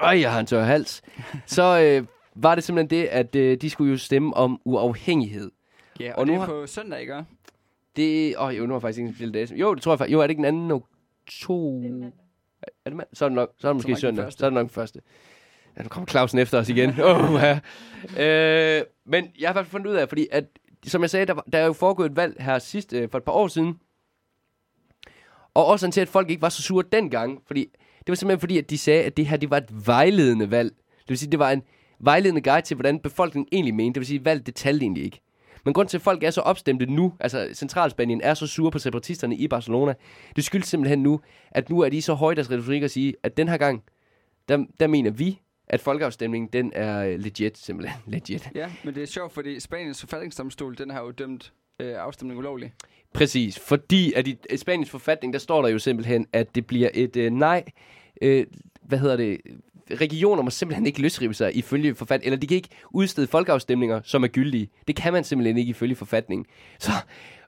øj, jeg har en tør hals, *laughs* så øh, var det simpelthen det, at øh, de skulle jo stemme om uafhængighed. Ja, og, Og og nu det er har- på søndag, ikke? Det, åh, jo, nu har jeg faktisk ikke en speciel dato. Jo, det tror jeg faktisk. Jo, er det ikke den anden oktober? Er det mand? Så er det nok, så er det måske den søndag. Så er det nok den første. Ja, nu kommer Clausen efter os igen. oh, *laughs* ja. øh, men jeg har fald fundet ud af, fordi at, som jeg sagde, der, var- der er jo foregået et valg her sidst øh, for et par år siden. Og også til, at folk ikke var så sure dengang. Fordi det var simpelthen fordi, at de sagde, at det her det var et vejledende valg. Det vil sige, det var en vejledende guide til, hvordan befolkningen egentlig mente. Det vil sige, valget det talte egentlig ikke. Men grund til, at folk er så opstemte nu, altså Centralspanien er så sure på separatisterne i Barcelona, det skyldes simpelthen nu, at nu er de så høje deres retorik at sige, at den her gang, der, der mener vi, at folkeafstemningen, den er øh, legit, simpelthen. *laughs* Legit. Ja, men det er sjovt, fordi Spaniens forfatningsdomstol, den har jo dømt øh, afstemning ulovlig. Præcis, fordi at i i Spaniens forfatning, der står der jo simpelthen, at det bliver et øh, nej, øh, hvad hedder det, regioner må simpelthen ikke løsrive sig ifølge forfatningen, eller de kan ikke udstede folkeafstemninger, som er gyldige. Det kan man simpelthen ikke ifølge forfatningen. Så,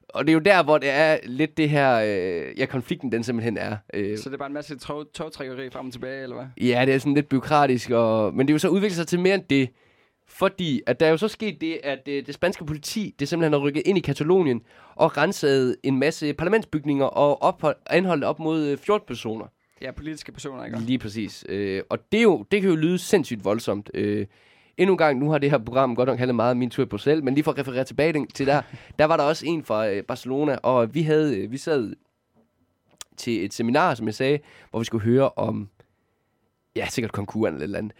og det er jo der, hvor det er lidt det her, øh, ja, konflikten den simpelthen er. Øh, Så det er bare en masse tog- togtrækkeri frem og tilbage, eller hvad? Ja, det er sådan lidt byråkratisk, og, men det er jo så udviklet sig til mere end det. Fordi at der er jo så sket det, at det, det spanske politi, det simpelthen har rykket ind i Katalonien og renset en masse parlamentsbygninger og ophold, anholdt op mod øh, 14 personer. Ja, politiske personer, ikke? Lige præcis. Øh, og det, er jo, det kan jo lyde sindssygt voldsomt. Øh, endnu en gang, nu har det her program godt nok handlet meget om min tur i Bruxelles, men lige for at referere tilbage til der, *laughs* der var der også en fra øh, Barcelona, og vi havde øh, vi sad til et seminar, som jeg sagde, hvor vi skulle høre om, ja, sikkert konkurren eller et eller andet.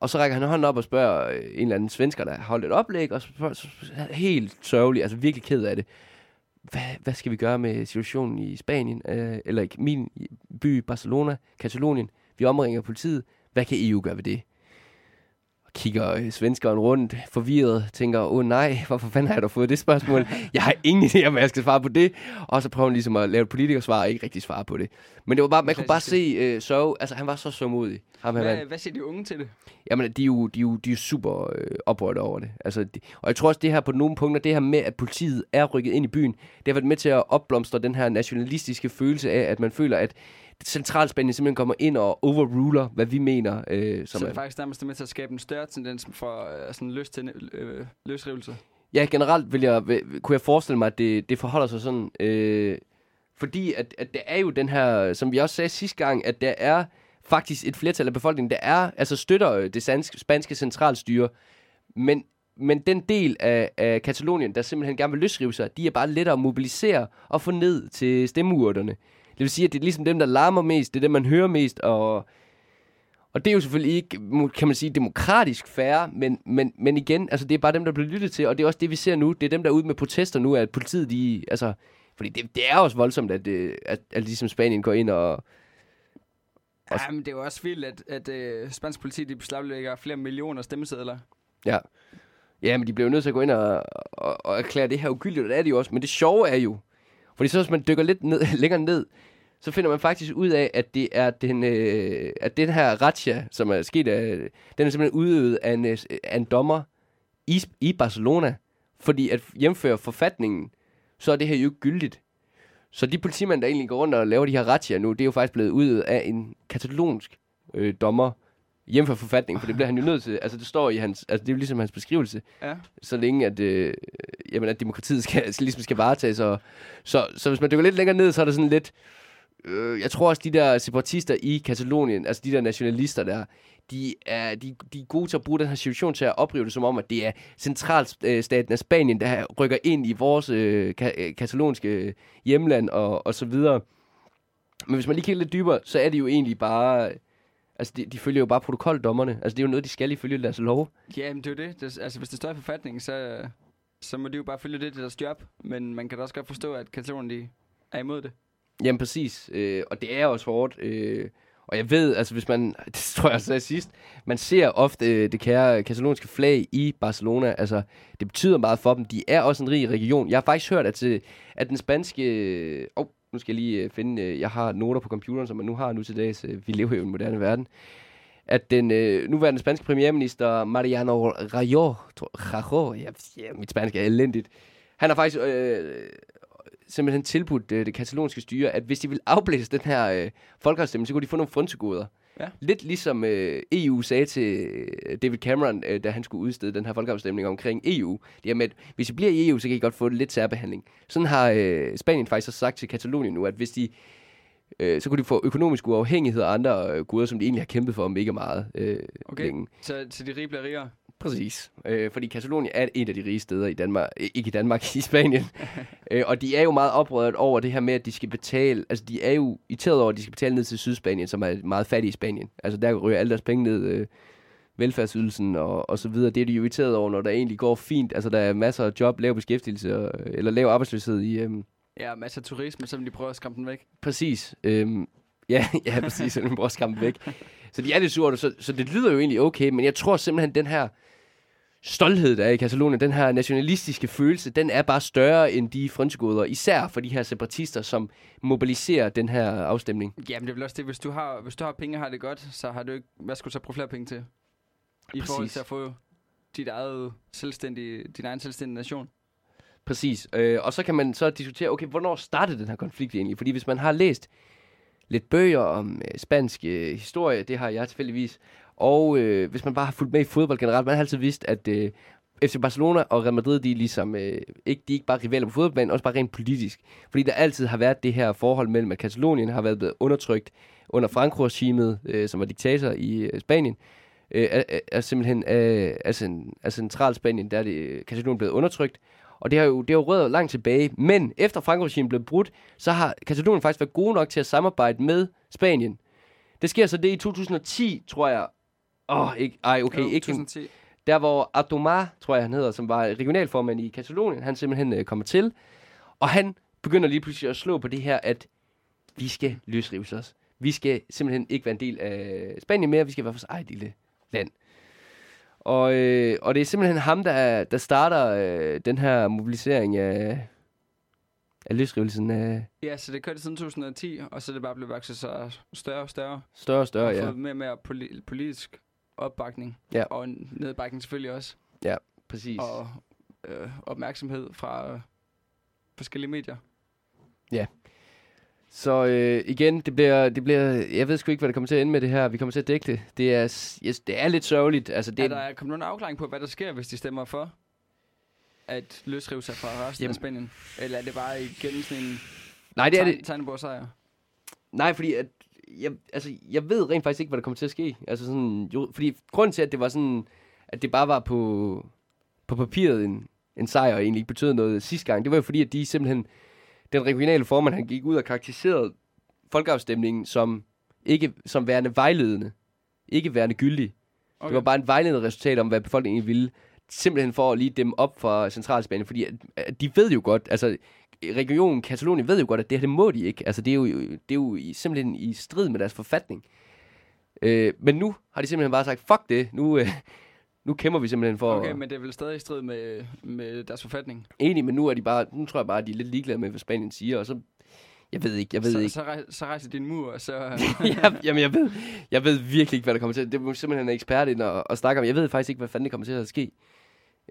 Og så rækker han hånden op og spørger øh, en eller anden svensker, der har holdt et oplæg, og spørger, så, helt sørgelig, altså virkelig ked af det. Hvad, hvad skal vi gøre med situationen i Spanien, øh, eller i min by, Barcelona, Katalonien? Vi omringer politiet. Hvad kan EU gøre ved det? Kigger øh, svenskeren rundt, forvirret, tænker, åh oh, nej, hvorfor fanden har jeg da fået det spørgsmål? Jeg har ingen idé om, jeg skal svare på det. Og så prøver han ligesom at lave et politikersvar, og ikke rigtig svare på det. Men det var bare, man kunne bare se øh, sørge, altså han var så sørgmodig. Ham. Hvad, hvad siger de unge til det? Jamen, de er jo, de er jo, de er super øh, oprørte over det. Altså, de, og jeg tror også, det her på nogle punkter, det her med, at politiet er rykket ind i byen, det har været med til at opblomstre den her nationalistiske følelse af, at man føler, at centralspanien simpelthen kommer ind og overruler, hvad vi mener. Øh, Så som er er, det faktisk nærmest med til at skabe en større tendens for øh, sådan lyst til øh, løsrivelse. ja, generelt vil jeg, kunne jeg forestille mig, at det, det forholder sig sådan. Øh, fordi at, at der er jo den her, som vi også sagde sidste gang, at der er faktisk et flertal af befolkningen, der er, altså støtter øh, det spanske, spanske centralstyre, men, men den del af, af Katalonien, der simpelthen gerne vil løsrive sig, de er bare lettere at mobilisere og få ned til stemmeurterne. Det vil sige, at det er ligesom dem, der larmer mest, det er dem, man hører mest, og, og det er jo selvfølgelig ikke, kan man sige, demokratisk færre, men, men, men igen, altså det er bare dem, der bliver lyttet til, og det er også det, vi ser nu. Det er dem, der er ude med protester nu, at politiet, de, altså, fordi det, det er også voldsomt, at, øh, at, at ligesom Spanien går ind og, Og Ja, men det er jo også vildt, at, at øh, spansk politi de beslaglægger flere millioner stemmesedler. Ja. Ja, men de bliver jo nødt til at gå ind og, og, og erklære det her ugyldigt, og det er de jo også. Men det sjove er jo, fordi så hvis man dykker lidt ned, *laughs* længere ned, så finder man faktisk ud af, at det er den, øh, at den her razzia, som er sket, øh, den er simpelthen udøvet af en, øh, af en dommer i, i Barcelona. Fordi at hjemføre forfatningen, så er det her jo ikke gyldigt. Så de politimænd, der egentlig går rundt og laver de her razzia nu, det er jo faktisk blevet udøvet af en katalonsk øh, dommer, hjemfør forfatningen, for det bliver han jo nødt til. Altså, det står i hans, altså, det er jo ligesom hans beskrivelse Ja. så længe at, øh, jamen, at demokratiet skal, skal, *laughs* ligesom skal varetages. Og, så, så hvis man dykker lidt længere ned, så er det sådan lidt... Øh, jeg tror også, de der separatister i Katalonien, altså de der nationalister der, de er, de, de er gode til at bruge den her situation til at oprive det som om, at det er centralstaten af Spanien, der rykker ind i vores øh, ka- øh, katalonske hjemland og, og så videre. Men hvis man lige kigger lidt dybere, så er det jo egentlig bare... Altså, de, de følger jo bare protokoldommerne. Altså, det er jo noget, de skal ifølge deres lov. Ja, men det er jo det. det altså, hvis det står i forfatningen, så, så må de jo bare følge det, er deres job. Men man kan da også godt forstå, at Katalonien de er imod det. Jamen præcis, øh, og det er også hårdt. Øh, og jeg ved, altså hvis man, *laughs* det tror jeg også sidst, man ser ofte øh, det kære katalonske flag i Barcelona. Altså, det betyder meget for dem. De er også en rig region. Jeg har faktisk hørt, at, øh, at den spanske... Åh, oh, nu skal jeg lige øh, finde... Øh, jeg har noter på computeren, som man nu har nu til dags. Øh, vi lever jo i en moderne verden. At den øh, nuværende spanske premierminister, Mariano Rajoy... Rajoy, ja, ja, mit spansk er elendigt. Han har faktisk øh, simpelthen tilbudt øh, det katalonske styre, at hvis de vil afblæse den her øh, folkeafstemning, så kunne de få nogle frontegoder. Ja. Lidt ligesom øh, EU sagde til øh, David Cameron, øh, da han skulle udstede den her folkeafstemning omkring EU. Med, at hvis I bliver i EU, så kan I godt få lidt særbehandling. Sådan har øh, Spanien faktisk også sagt til Katalonien nu, at hvis de øh, så kunne de få økonomisk uafhængighed og andre øh, goder, som de egentlig har kæmpet for mega meget øh, Okay. længe. Så, så de rige bliver rigere. Præcis. Øh, fordi Katalonien er et af de rige steder i Danmark. Øh, ikke i Danmark, *laughs* i Spanien. *laughs* øh, og de er jo meget oprørt over det her med, at de skal betale... Altså, de er jo irriteret over, at de skal betale ned til Sydspanien, som er meget fattig i Spanien. Altså, der ryger alle deres penge ned... Øh, velfærdsydelsen og, og så videre. Det er de jo irriteret over, når der egentlig går fint. Altså, der er masser af job, lav beskæftigelse og, eller lav arbejdsløshed i... Øhm, Ja, masser af turisme, som de prøver at skræmme den væk. Præcis. Øhm, ja, *laughs* ja, præcis. Så den bruger skam væk. Så de er lidt sure, så, så det lyder jo egentlig okay, men jeg tror simpelthen, den her stolthed, der er i Katalonien, den her nationalistiske følelse, den er bare større end de frontegoder, især for de her separatister, som mobiliserer den her afstemning. Jamen, det er vel også det, hvis du har, hvis du har penge og har det godt, så har du ikke... Hvad skulle du så bruge flere penge til? I Præcis. forhold til at få dit eget selvstændige, din egen selvstændige nation. Præcis. Øh, og så kan man så diskutere, okay, hvornår startede den her konflikt egentlig? Fordi hvis man har læst lidt bøger om øh, spansk øh, historie, det har jeg tilfældigvis, og øh, hvis man bare har fulgt med i fodbold generelt, man har altid vidst, at øh, FC Barcelona og Real Madrid, de er ligesom, øh, ikke, de er ikke bare rivaler på fodboldbanen, også bare rent politisk. Fordi der altid har været det her forhold mellem, at Katalonien har været blevet undertrykt under Franco-regimet, øh, som var diktator i øh, Spanien, øh, er, er, simpelthen øh, altså, altså central Spanien, der er det, øh, Katalonien blevet undertrykt. Og det har jo, det har jo rødder langt tilbage. Men efter Franco-regimet blev brudt, så har Katalonien faktisk været gode nok til at samarbejde med Spanien. Det sker så det i 2010, tror jeg. Åh, oh, ikke, ej, okay, Jo, ikke 1010. der hvor Adomar, tror jeg han hedder, som var regionalformand i Katalonien, han simpelthen øh, kommer til, og han begynder lige pludselig at slå på det her, at vi skal løsrives os. Vi skal simpelthen ikke være en del af Spanien mere, vi skal være vores eget lille land. Og, øh, og det er simpelthen ham, der, der starter øh, den her mobilisering af, af løsrivelsen af Ja, så det kørte siden 2010, og så er det bare blevet vokset så større og større. større og større, og ja. mere og mere poli- politisk opbakning. Ja. Og nedbakning selvfølgelig også. Præcis. Og øh, opmærksomhed fra øh, forskellige medier. Så øh, igen, det bliver, det bliver, jeg ved sgu ikke, hvad det kommer til at ende med det her. Vi kommer til at dække det. Det er, yes, det er lidt sørgeligt. Altså, det, er der kommet nogen afklaring på, hvad der sker, hvis de stemmer for at løsrive sig fra resten Jamen. af Spanien? Eller er det bare igen sådan en nej, det er det. tegn- tegnebordssejr? Nej, fordi at, jeg, altså, jeg ved rent faktisk ikke, hvad der kommer til at ske. Altså sådan, jo, fordi grunden til, at det var sådan, at det bare var på, på papiret en, en sejr, og egentlig ikke betød noget sidste gang, det var jo fordi, at de simpelthen, den regionale formand, han gik ud og karakteriserede folkeafstemningen som ikke som værende vejledende, ikke værende gyldig. Okay. Det var bare en vejledende resultat om, hvad befolkningen ville. Simpelthen for at lige dem op for Centralspanien, fordi at, at de ved jo godt, altså regionen Katalonien ved jo godt, at det her, det må de ikke. Altså det er jo, det er jo i, simpelthen i strid med deres forfatning. Øh, men nu har de simpelthen bare sagt, fuck det, nu, øh, nu kæmper vi simpelthen for... Okay, men det er vel stadig i strid med, med deres forfatning. Enig, men nu er de bare, nu tror jeg bare, at de er lidt ligeglade med, hvad Spanien siger, og så, jeg ved ikke, jeg ved så, ikke. Så, rej, så rejser din mur, og så... *laughs* ja, jamen, jeg ved, jeg ved virkelig ikke, hvad der kommer til. Det må simpelthen en ekspert ind og, og snakke om. Jeg ved faktisk ikke, hvad fanden det kommer til at ske.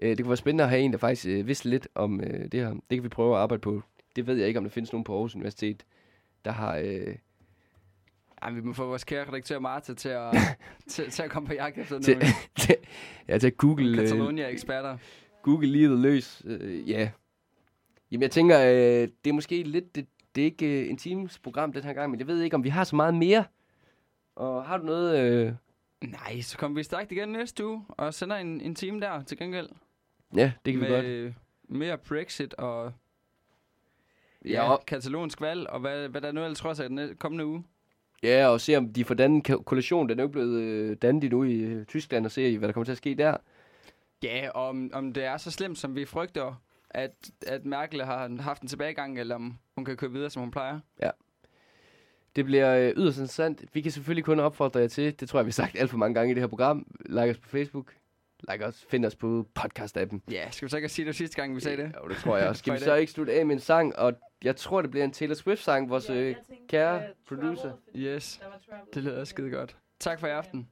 Øh, det kunne være spændende at have en, der faktisk øh, vidste lidt om øh, det her. Det kan vi prøve at arbejde på. Det ved jeg ikke, om der findes nogen på Aarhus Universitet, der har... Øh, Ej, vi må få vores kære redaktør Marta til at, *laughs* til, til at komme på jagt efter til, *laughs* til, ja, til at google, Catalonia-eksperter. google livet løs. Øh, ja. Jamen, jeg tænker, øh, det er måske lidt... Det, det er ikke øh, en times program den her gang, men jeg ved ikke, om vi har så meget mere. Og har du noget... Øh, Nej, så kommer vi stærkt igen næste uge, og sender en, en time der til gengæld. ja, det kan vi med godt. øh, mere Brexit og Ja, ja, katalonsk valg, og hvad, hvad der nu ellers tror jeg den kommende uge. Ja, og se om de får dannet en ko- koalition. Den er jo blevet øh, dannet endnu i øh, Tyskland, og se, hvad der kommer til at ske der. Ja, om, om det er så slemt, som vi frygter, at, at Merkel har haft en tilbagegang, eller om hun kan køre videre, som hun plejer. Det bliver øh, yderst interessant. Vi kan selvfølgelig kun opfordre jer til, det tror jeg, vi har sagt alt for mange gange i det her program. Like os på Facebook. Like os, find os på podcast-appen. Ja, skal vi så ikke sige det sidste gang, vi sagde det? Ja, det tror jeg også. Skal vi så ikke slutte af med en sang? Og jeg tror, det bliver en Taylor Swift-sang, vores øh, kære producer. Yes, det lyder skide godt. Tak for i aften.